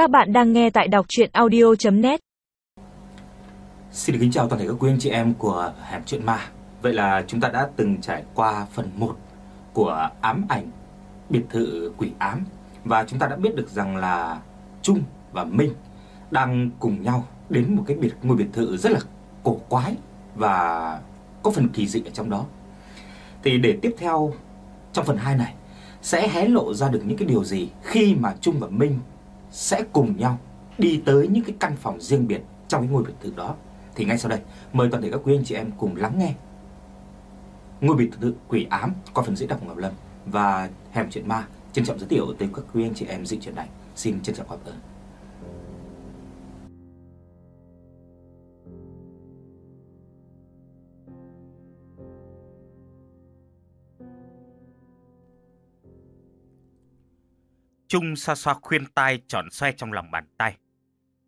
Các bạn đang nghe tại đọc chuyện audio.net Xin được kính chào toàn thể các quý anh chị em của Hẻm Chuyện Ma. Vậy là chúng ta đã từng trải qua phần 1 của ám ảnh, biệt thự quỷ ám. Và chúng ta đã biết được rằng là Trung và Minh đang cùng nhau đến một cái biệt, ngôi biệt thự rất là cổ quái Và có phần kỳ dị ở trong đó. Thì để tiếp theo trong phần 2 này, sẽ hé lộ ra được những cái điều gì khi mà Trung và Minh sẽ cùng nhau đi tới những cái căn phòng riêng biệt trong cái ngôi biệt thự đó. Thì ngay sau đây, mời toàn thể các quý anh chị em cùng lắng nghe ngôi biệt thự quỷ ám qua phần diễn đọc của Ngọc Lâm và hẻm chuyện ma trân trọng giới thiệu tới các quý anh chị em dịch chuyện này. Xin trân trọng cảm ơn. Trung xoa xoa khuyên tai tròn xoe trong lòng bàn tay.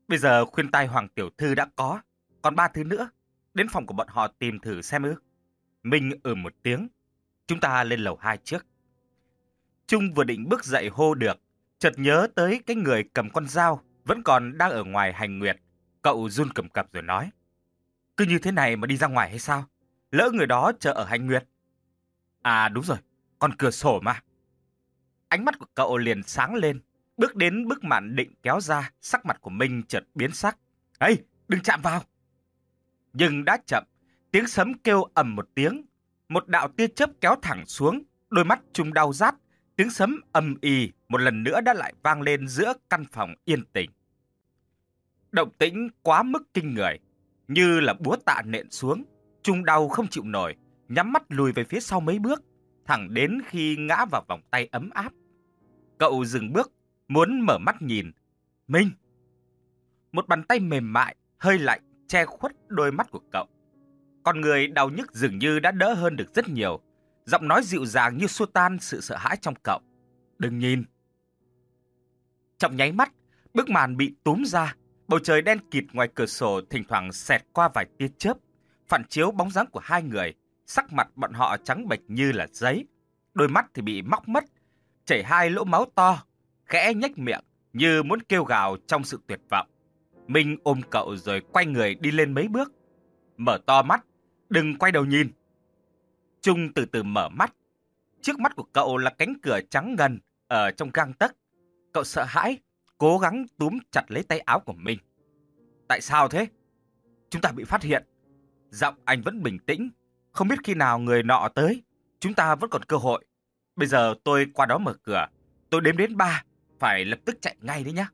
Bây giờ khuyên tai Hoàng Tiểu Thư đã có, còn ba thứ nữa. Đến phòng của bọn họ tìm thử xem ư. Minh ừ một tiếng. Chúng ta lên lầu hai trước. Trung vừa định bước dậy hô được, chợt nhớ tới cái người cầm con dao vẫn còn đang ở ngoài hành nguyệt. Cậu run cầm cập rồi nói. Cứ như thế này mà đi ra ngoài hay sao? Lỡ người đó chờ ở hành nguyệt. À đúng rồi, còn cửa sổ mà. Ánh mắt của cậu liền sáng lên, bước đến bức màn định kéo ra, sắc mặt của Minh chợt biến sắc. Ê, đừng chạm vào! Nhưng đã chậm, tiếng sấm kêu ầm một tiếng, một đạo tia chớp kéo thẳng xuống, đôi mắt trung đau rát, tiếng sấm ầm ì một lần nữa đã lại vang lên giữa căn phòng yên tĩnh. Động tĩnh quá mức kinh người, như là búa tạ nện xuống, trung đau không chịu nổi, nhắm mắt lùi về phía sau mấy bước, thẳng đến khi ngã vào vòng tay ấm áp. Cậu dừng bước, muốn mở mắt nhìn. Minh! Một bàn tay mềm mại, hơi lạnh, che khuất đôi mắt của cậu. Con người đau nhức dường như đã đỡ hơn được rất nhiều. Giọng nói dịu dàng như xua tan sự sợ hãi trong cậu. Đừng nhìn! Trong nháy mắt, bức màn bị túm ra. Bầu trời đen kịt ngoài cửa sổ thỉnh thoảng xẹt qua vài tia chớp. Phản chiếu bóng dáng của hai người. Sắc mặt bọn họ trắng bệch như là giấy. Đôi mắt thì bị móc mất, chảy hai lỗ máu to, khẽ nhếch miệng như muốn kêu gào trong sự tuyệt vọng. Minh ôm cậu rồi quay người đi lên mấy bước. Mở to mắt, đừng quay đầu nhìn. Trung từ từ mở mắt. Trước mắt của cậu là cánh cửa trắng ngần ở trong gang tấc. Cậu sợ hãi, cố gắng túm chặt lấy tay áo của mình. Tại sao thế? Chúng ta bị phát hiện. Giọng anh vẫn bình tĩnh, không biết khi nào người nọ tới, chúng ta vẫn còn cơ hội. Bây giờ tôi qua đó mở cửa. Tôi đếm đến ba, phải lập tức chạy ngay đấy nhá.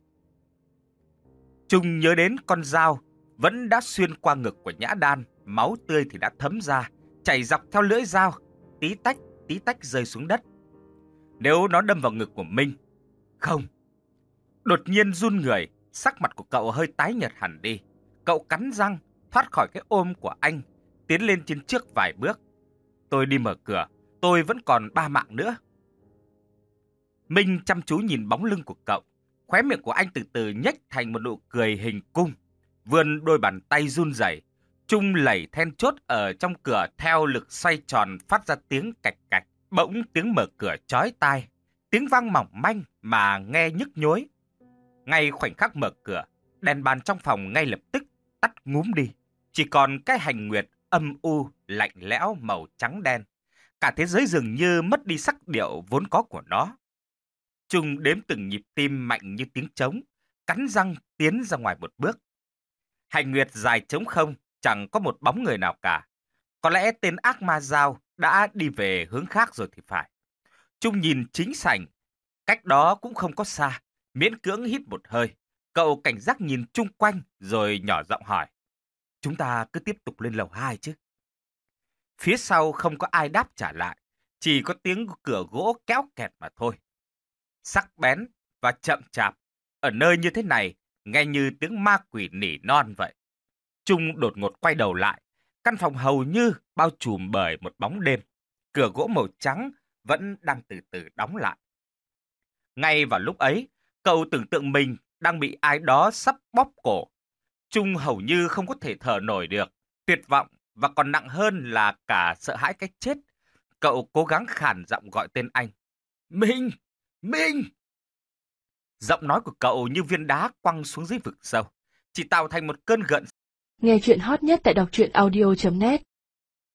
Trung nhớ đến con dao vẫn đã xuyên qua ngực của Nhã Đan, máu tươi thì đã thấm ra, chảy dọc theo lưỡi dao, tí tách, tí tách rơi xuống đất. Nếu nó đâm vào ngực của Minh, không. Đột nhiên run người, sắc mặt của cậu hơi tái nhợt hẳn đi. Cậu cắn răng, thoát khỏi cái ôm của anh, tiến lên trên trước vài bước. Tôi đi mở cửa, tôi vẫn còn ba mạng nữa. Minh chăm chú nhìn bóng lưng của cậu. Khóe miệng của anh từ từ nhếch thành một nụ cười hình cung. Vươn đôi bàn tay run rẩy, Trung lẩy then chốt ở trong cửa theo lực xoay tròn phát ra tiếng cạch cạch. Bỗng tiếng mở cửa chói tai. Tiếng vang mỏng manh mà nghe nhức nhối. Ngay khoảnh khắc mở cửa, đèn bàn trong phòng ngay lập tức tắt ngúm đi. Chỉ còn cái hành nguyệt âm u, lạnh lẽo màu trắng đen cả thế giới dường như mất đi sắc điệu vốn có của nó. Trung đếm từng nhịp tim mạnh như tiếng trống, cắn răng tiến ra ngoài một bước. Hành nguyệt dài trống không, chẳng có một bóng người nào cả. Có lẽ tên ác ma dao đã đi về hướng khác rồi thì phải. Trung nhìn chính sảnh, cách đó cũng không có xa, miễn cưỡng hít một hơi. Cậu cảnh giác nhìn chung quanh rồi nhỏ giọng hỏi. Chúng ta cứ tiếp tục lên lầu 2 chứ. Phía sau không có ai đáp trả lại, chỉ có tiếng cửa gỗ kéo kẹt mà thôi. Sắc bén và chậm chạp, ở nơi như thế này, nghe như tiếng ma quỷ nỉ non vậy. Trung đột ngột quay đầu lại, căn phòng hầu như bao trùm bởi một bóng đêm. Cửa gỗ màu trắng vẫn đang từ từ đóng lại. Ngay vào lúc ấy, cậu tưởng tượng mình đang bị ai đó sắp bóp cổ. Trung hầu như không có thể thở nổi được, tuyệt vọng và còn nặng hơn là cả sợ hãi cái chết. Cậu cố gắng khản giọng gọi tên anh. Minh! Minh! Giọng nói của cậu như viên đá quăng xuống dưới vực sâu, chỉ tạo thành một cơn gợn. Nghe chuyện hot nhất tại đọc truyện audio.net